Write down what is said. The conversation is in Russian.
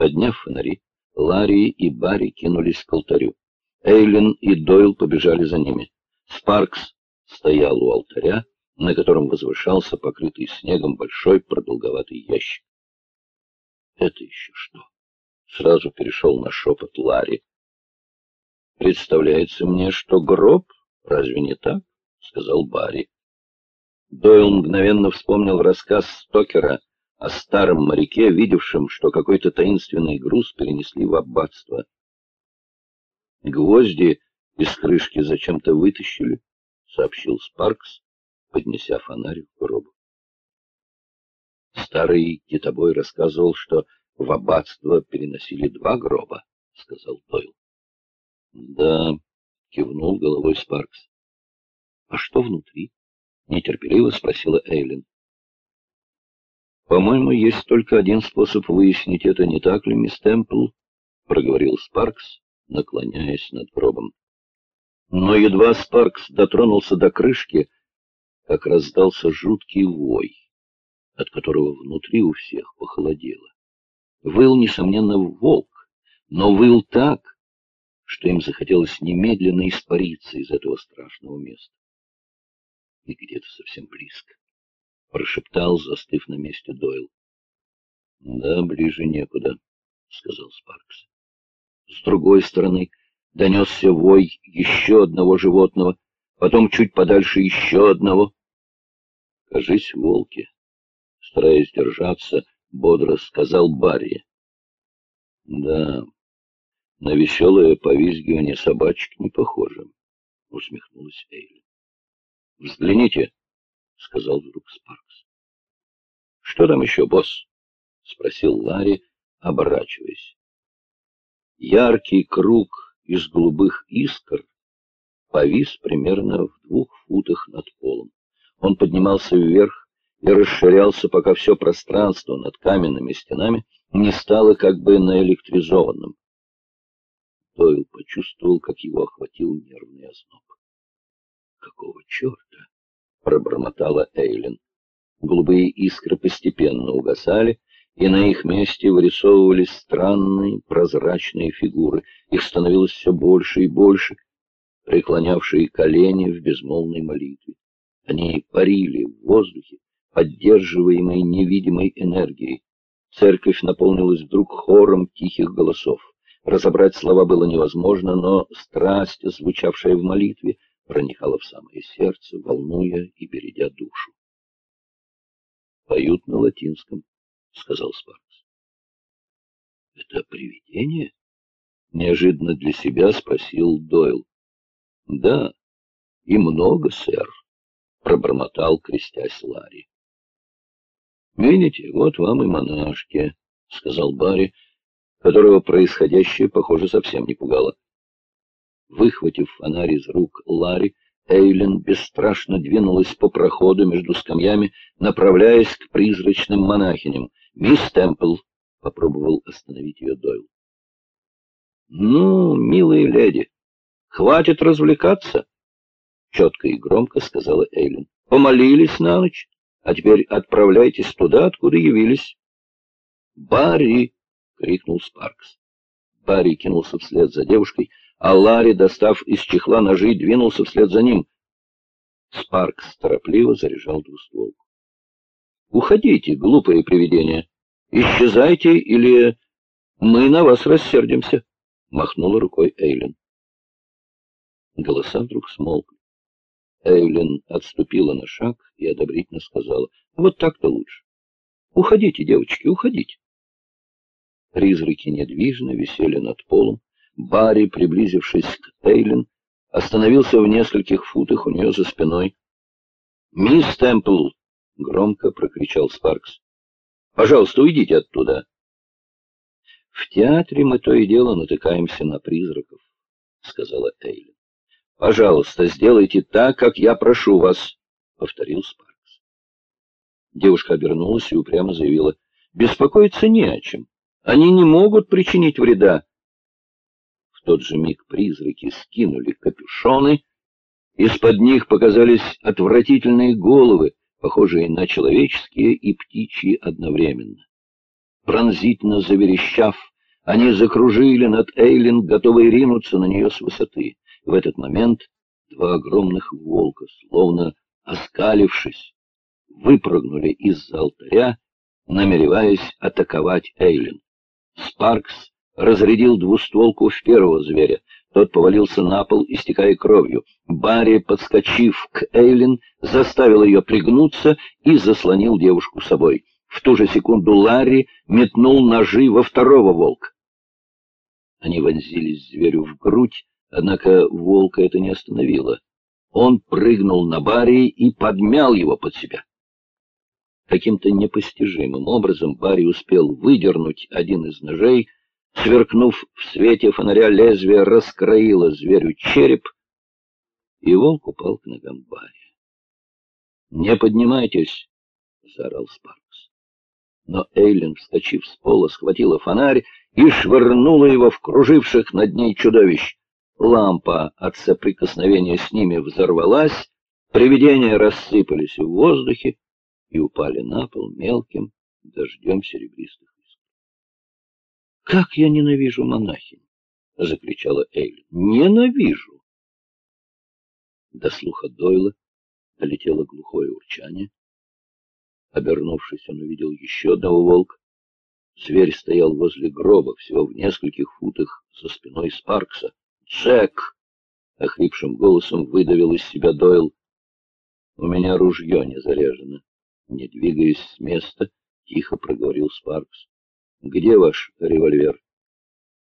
Подняв фонари, Ларри и Барри кинулись к алтарю. Эйлин и Дойл побежали за ними. Спаркс стоял у алтаря, на котором возвышался покрытый снегом большой продолговатый ящик. «Это еще что?» — сразу перешел на шепот Ларри. «Представляется мне, что гроб, разве не так?» — сказал Барри. Дойл мгновенно вспомнил рассказ Стокера о старом моряке, видевшем, что какой-то таинственный груз перенесли в аббатство. Гвозди из крышки зачем-то вытащили, — сообщил Спаркс, поднеся фонарь к гробу. Старый китобой рассказывал, что в аббатство переносили два гроба, — сказал Дойл. — Да, — кивнул головой Спаркс. — А что внутри? — нетерпеливо спросила Эйлин. «По-моему, есть только один способ выяснить это, не так ли, мисс Темпл?» — проговорил Спаркс, наклоняясь над гробом. Но едва Спаркс дотронулся до крышки, как раздался жуткий вой, от которого внутри у всех похолодело. Выл, несомненно, волк, но выл так, что им захотелось немедленно испариться из этого страшного места. И где-то совсем близко — прошептал, застыв на месте Дойл. — Да, ближе некуда, — сказал Спаркс. С другой стороны донесся вой еще одного животного, потом чуть подальше еще одного. — Кажись, волки, — стараясь держаться, бодро сказал Барри. — Да, на веселое повизгивание собачек не похоже, — усмехнулась Эйли. — Взгляните, — сказал вдруг Спаркс. — Что там еще, босс? — спросил Ларри, оборачиваясь. Яркий круг из голубых искр повис примерно в двух футах над полом. Он поднимался вверх и расширялся, пока все пространство над каменными стенами не стало как бы наэлектризованным. Дойл почувствовал, как его охватил нервный озноб. Какого черта? — пробормотала Эйлин. Голубые искры постепенно угасали, и на их месте вырисовывались странные прозрачные фигуры. Их становилось все больше и больше, преклонявшие колени в безмолвной молитве. Они парили в воздухе, поддерживаемой невидимой энергией. Церковь наполнилась вдруг хором тихих голосов. Разобрать слова было невозможно, но страсть, звучавшая в молитве, проникала в самое сердце, волнуя и бередя душу. «Поют на латинском», — сказал Спаркс. «Это привидение?» — неожиданно для себя спросил Дойл. «Да, и много, сэр», — пробормотал, крестясь Ларри. «Видите, вот вам и монашки», — сказал Барри, которого происходящее, похоже, совсем не пугало. Выхватив фонарь из рук Ларри, Эйлин бесстрашно двинулась по проходу между скамьями, направляясь к призрачным монахиням. «Мисс Темпл!» — попробовал остановить ее Дойл. «Ну, милые леди, хватит развлекаться!» — четко и громко сказала Эйлин. «Помолились на ночь, а теперь отправляйтесь туда, откуда явились». «Барри!» — крикнул Спаркс. Барри кинулся вслед за девушкой, а Ларри, достав из чехла ножи, двинулся вслед за ним. Спаркс торопливо заряжал двустволку. «Уходите, глупые привидения! Исчезайте, или мы на вас рассердимся!» — махнула рукой Эйлин. Голоса вдруг смолкли. Эйлин отступила на шаг и одобрительно сказала, «Вот так-то лучше. Уходите, девочки, уходите». Призраки недвижно висели над полом, Барри, приблизившись к Эйлин, остановился в нескольких футах у нее за спиной. «Мисс Темпл!» — громко прокричал Спаркс. «Пожалуйста, уйдите оттуда!» «В театре мы то и дело натыкаемся на призраков», — сказала Эйлин. «Пожалуйста, сделайте так, как я прошу вас», — повторил Спаркс. Девушка обернулась и упрямо заявила. «Беспокоиться не о чем. Они не могут причинить вреда. Тот же миг призраки скинули капюшоны, из-под них показались отвратительные головы, похожие на человеческие и птичьи одновременно. Пронзительно заверещав, Они закружили над Эйлин, готовые ринуться на нее с высоты. В этот момент два огромных волка, словно оскалившись, выпрыгнули из-за алтаря, намереваясь атаковать Эйлин. Спаркс разрядил двустволку в первого зверя. Тот повалился на пол, истекая кровью. Барри, подскочив к Эйлин, заставил ее пригнуться и заслонил девушку собой. В ту же секунду Ларри метнул ножи во второго волка. Они вонзились зверю в грудь, однако волка это не остановило. Он прыгнул на Барри и подмял его под себя. Каким-то непостижимым образом Барри успел выдернуть один из ножей, сверкнув в свете фонаря лезвие, раскроило зверю череп, и волк упал к ногам Барри. «Не поднимайтесь!» — заорал Спаркс. Но Эйлин, вскочив с пола, схватила фонарь и швырнула его в круживших над ней чудовищ. Лампа от соприкосновения с ними взорвалась, привидения рассыпались в воздухе, и упали на пол мелким дождем серебристых. «Как я ненавижу монахинь!» — закричала Эйлин. «Ненавижу!» До слуха Дойла долетело глухое урчание. Обернувшись, он увидел еще одного волка. Зверь стоял возле гроба, всего в нескольких футах за спиной Спаркса. «Джек!» — охрипшим голосом выдавил из себя Дойл. «У меня ружье не заряжено». Не двигаясь с места, тихо проговорил Спаркс. «Где ваш револьвер?»